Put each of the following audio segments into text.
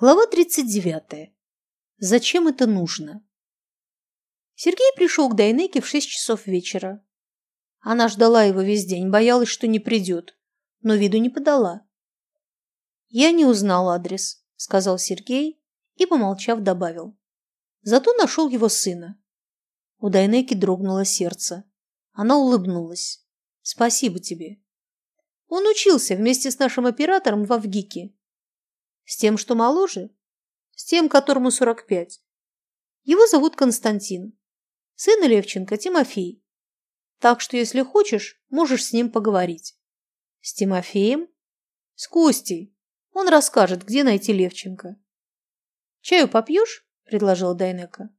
Глава 39. Зачем это нужно? Сергей пришел к Дайнеке в шесть часов вечера. Она ждала его весь день, боялась, что не придет, но виду не подала. «Я не узнал адрес», — сказал Сергей и, помолчав, добавил. Зато нашел его сына. У Дайнеки дрогнуло сердце. Она улыбнулась. «Спасибо тебе». Он учился вместе с нашим оператором в Авгике с тем, что моложе? С тем, которому 45. Его зовут Константин. Сын Левченко Тимофей. Так что, если хочешь, можешь с ним поговорить. С Тимофеем? С Костей. Он расскажет, где найти Левченко. «Чаю попьешь?» – предложила Дайнека.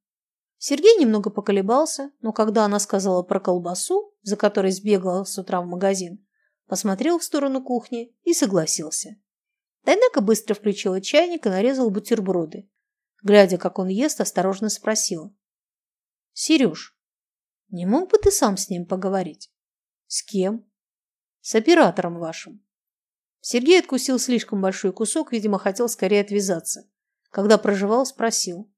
Сергей немного поколебался, но когда она сказала про колбасу, за которой сбегала с утра в магазин, посмотрел в сторону кухни и согласился. Дайнека быстро включила чайник и нарезала бутерброды. Глядя, как он ест, осторожно спросила. «Сереж, не мог бы ты сам с ним поговорить?» «С кем?» «С оператором вашим». Сергей откусил слишком большой кусок, видимо, хотел скорее отвязаться. Когда проживал, спросил.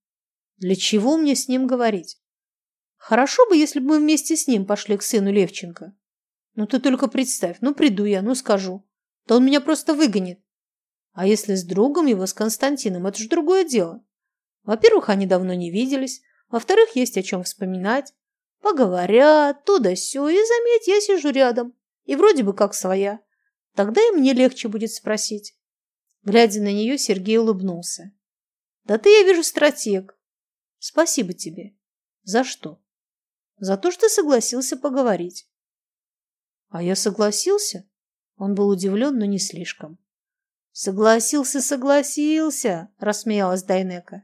«Для чего мне с ним говорить?» «Хорошо бы, если бы мы вместе с ним пошли к сыну Левченко. Ну ты только представь, ну приду я, ну скажу. Да он меня просто выгонит. А если с другом его, с Константином, это же другое дело. Во-первых, они давно не виделись. Во-вторых, есть о чем вспоминать. Поговорят, туда-сё, и, заметь, я сижу рядом. И вроде бы как своя. Тогда и мне легче будет спросить. Глядя на нее, Сергей улыбнулся. Да ты, я вижу, стратег. Спасибо тебе. За что? За то, что согласился поговорить. А я согласился? Он был удивлен, но не слишком. «Согласился, согласился!» – рассмеялась Дайнека.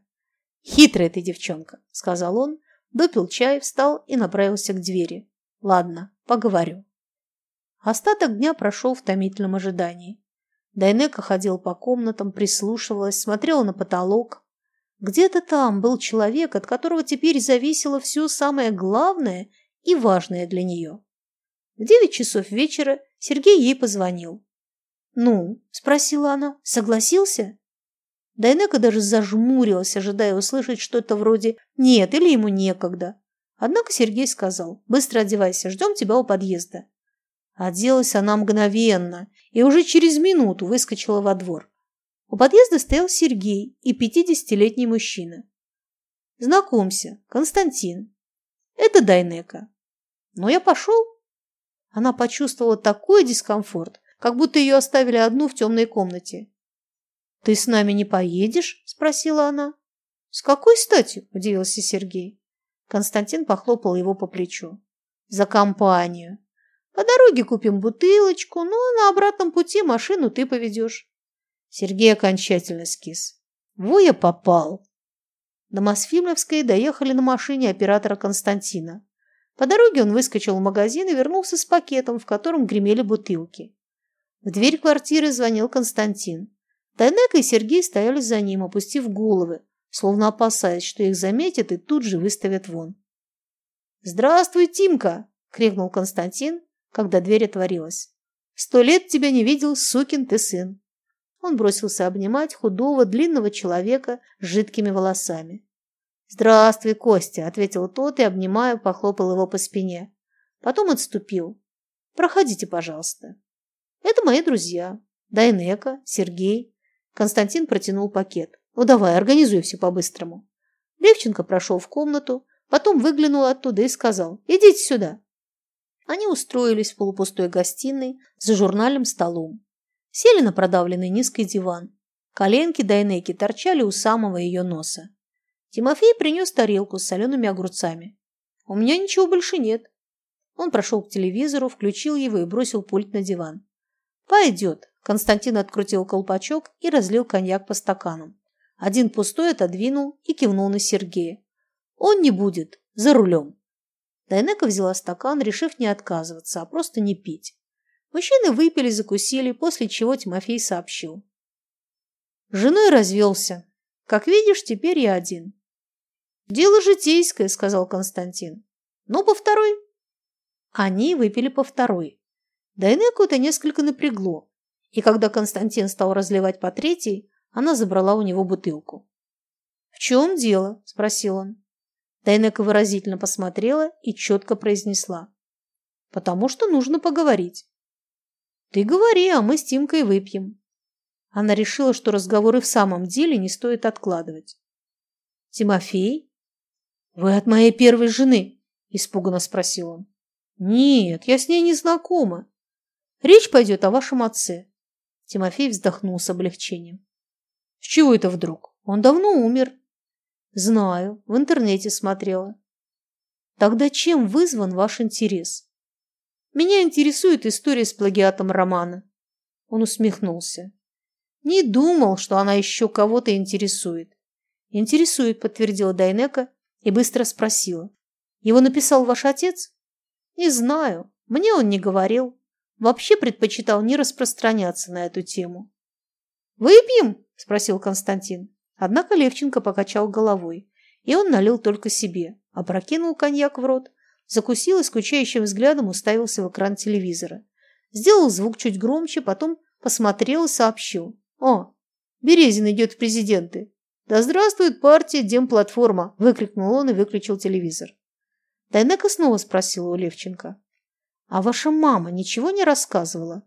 «Хитрая ты девчонка!» – сказал он, допил чай, встал и направился к двери. «Ладно, поговорю». Остаток дня прошел в томительном ожидании. Дайнека ходил по комнатам, прислушивалась, смотрела на потолок. Где-то там был человек, от которого теперь зависело все самое главное и важное для нее. В девять часов вечера Сергей ей позвонил. «Ну?» – спросила она. «Согласился?» Дайнека даже зажмурилась, ожидая услышать что-то вроде «нет» или ему некогда. Однако Сергей сказал «быстро одевайся, ждем тебя у подъезда». Оделась она мгновенно и уже через минуту выскочила во двор. У подъезда стоял Сергей и пятидесятилетний мужчина. «Знакомься, Константин. Это Дайнека». «Но я пошел». Она почувствовала такой дискомфорт, как будто ее оставили одну в темной комнате. «Ты с нами не поедешь?» – спросила она. «С какой стати?» – удивился Сергей. Константин похлопал его по плечу. «За компанию. По дороге купим бутылочку, а на обратном пути машину ты поведешь». Сергей окончательно скис. «Во я попал!» До Мосфильмовской доехали на машине оператора Константина. По дороге он выскочил в магазин и вернулся с пакетом, в котором гремели бутылки. В дверь квартиры звонил Константин. Тайнека и Сергей стояли за ним, опустив головы, словно опасаясь, что их заметят и тут же выставят вон. «Здравствуй, Тимка!» — крикнул Константин, когда дверь отворилась. «Сто лет тебя не видел, сукин ты сын!» Он бросился обнимать худого, длинного человека с жидкими волосами. «Здравствуй, Костя!» — ответил тот и, обнимая, похлопал его по спине. Потом отступил. «Проходите, пожалуйста». Это мои друзья. Дайнека, Сергей. Константин протянул пакет. Ну давай, организуй все по-быстрому. Левченко прошел в комнату, потом выглянул оттуда и сказал «Идите сюда». Они устроились в полупустой гостиной за журнальным столом. Сели на продавленный низкий диван. Коленки Дайнеки торчали у самого ее носа. Тимофей принес тарелку с солеными огурцами. «У меня ничего больше нет». Он прошел к телевизору, включил его и бросил пульт на диван. «Пойдет». Константин открутил колпачок и разлил коньяк по стаканам. Один пустой отодвинул и кивнул на Сергея. «Он не будет. За рулем». Дайнека взяла стакан, решив не отказываться, а просто не пить. Мужчины выпили, закусили, после чего Тимофей сообщил. женой развелся. Как видишь, теперь я один. Дело житейское, сказал Константин. Ну, по второй. Они выпили по второй. Дайнеку это несколько напрягло, и когда Константин стал разливать по третьей, Она забрала у него бутылку. «В чем дело?» – спросил он. Дайнека выразительно посмотрела и четко произнесла. «Потому что нужно поговорить». «Ты говори, а мы с Тимкой выпьем». Она решила, что разговоры в самом деле не стоит откладывать. «Тимофей?» «Вы от моей первой жены?» – испуганно спросил он. «Нет, я с ней не знакома. Речь пойдет о вашем отце». Тимофей вздохнул с облегчением. «С чего это вдруг? Он давно умер». «Знаю, в интернете смотрела». «Тогда чем вызван ваш интерес?» «Меня интересует история с плагиатом романа». Он усмехнулся. «Не думал, что она еще кого-то интересует». «Интересует», — подтвердила Дайнека и быстро спросила. «Его написал ваш отец?» «Не знаю. Мне он не говорил. Вообще предпочитал не распространяться на эту тему». «Выпьем?» – спросил Константин. Однако Левченко покачал головой, и он налил только себе, опрокинул коньяк в рот, закусил и скучающим взглядом уставился в экран телевизора. Сделал звук чуть громче, потом посмотрел и сообщил. «О, Березин идет в президенты!» «Да здравствует партия Демплатформа!» – выкрикнул он и выключил телевизор. Дайнека снова спросила у Левченко. «А ваша мама ничего не рассказывала?»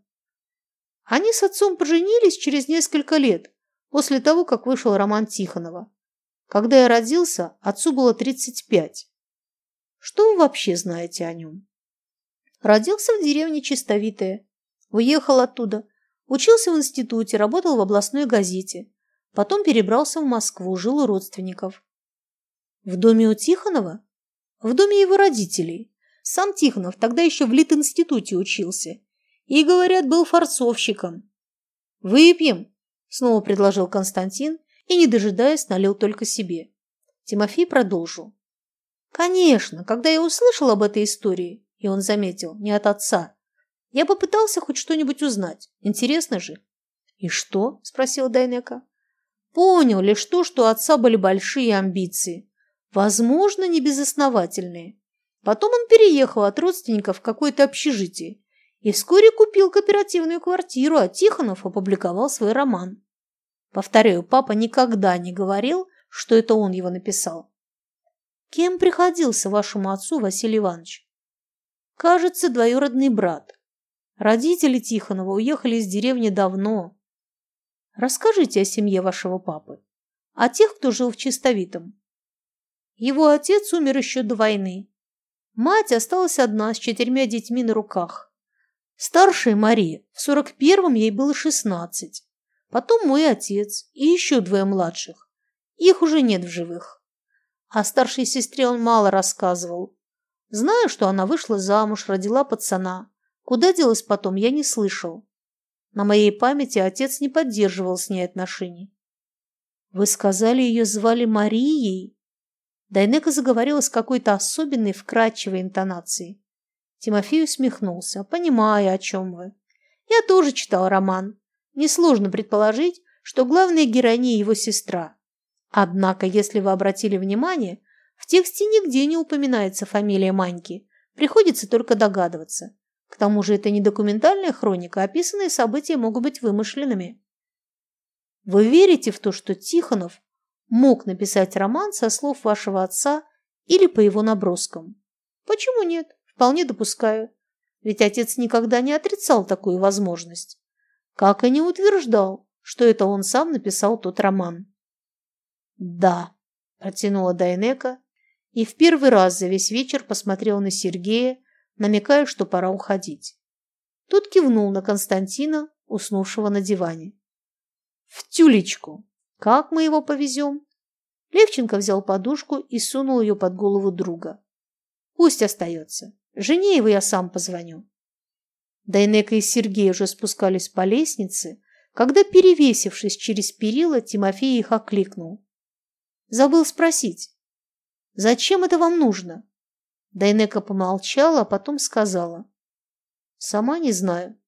Они с отцом поженились через несколько лет, после того, как вышел роман Тихонова. Когда я родился, отцу было 35. Что вы вообще знаете о нем? Родился в деревне Чистовитая. Уехал оттуда. Учился в институте, работал в областной газете. Потом перебрался в Москву, жил у родственников. В доме у Тихонова? В доме его родителей. Сам Тихонов тогда еще в Литинституте учился. И, говорят, был форцовщиком. «Выпьем?» – снова предложил Константин и, не дожидаясь, налил только себе. Тимофей продолжил. «Конечно, когда я услышал об этой истории, и он заметил, не от отца, я попытался хоть что-нибудь узнать. Интересно же». «И что?» – спросил Дайнека. Понял лишь то, что у отца были большие амбиции. Возможно, не безосновательные. Потом он переехал от родственников в какое-то общежитие и вскоре купил кооперативную квартиру, а Тихонов опубликовал свой роман. Повторяю, папа никогда не говорил, что это он его написал. Кем приходился вашему отцу Василий Иванович? Кажется, двоюродный брат. Родители Тихонова уехали из деревни давно, Расскажите о семье вашего папы, о тех, кто жил в Чистовитом. Его отец умер еще до войны. Мать осталась одна с четырьмя детьми на руках. Старшая Мария, в сорок первом ей было шестнадцать. Потом мой отец и еще двое младших. Их уже нет в живых. О старшей сестре он мало рассказывал. Знаю, что она вышла замуж, родила пацана. Куда делась потом, я не слышал. На моей памяти отец не поддерживал с ней отношений. «Вы сказали, ее звали Марией?» Дайнека заговорила с какой-то особенной вкрадчивой интонацией. Тимофей усмехнулся, понимая, о чем вы. «Я тоже читал роман. Несложно предположить, что главная героиня его сестра. Однако, если вы обратили внимание, в тексте нигде не упоминается фамилия Маньки. Приходится только догадываться. К тому же это не документальная хроника, описанные события могут быть вымышленными. Вы верите в то, что Тихонов мог написать роман со слов вашего отца или по его наброскам? Почему нет? Вполне допускаю. Ведь отец никогда не отрицал такую возможность. Как и не утверждал, что это он сам написал тот роман. «Да», – протянула Дайнека и в первый раз за весь вечер посмотрел на Сергея, намекая, что пора уходить. Тут кивнул на Константина, уснувшего на диване. «В тюлечку! Как мы его повезем?» Левченко взял подушку и сунул ее под голову друга. «Пусть остается. Жене его я сам позвоню». Дайнека и Сергей уже спускались по лестнице, когда, перевесившись через перила, Тимофей их окликнул. «Забыл спросить. Зачем это вам нужно?» Дайнека помолчала, а потом сказала. «Сама не знаю.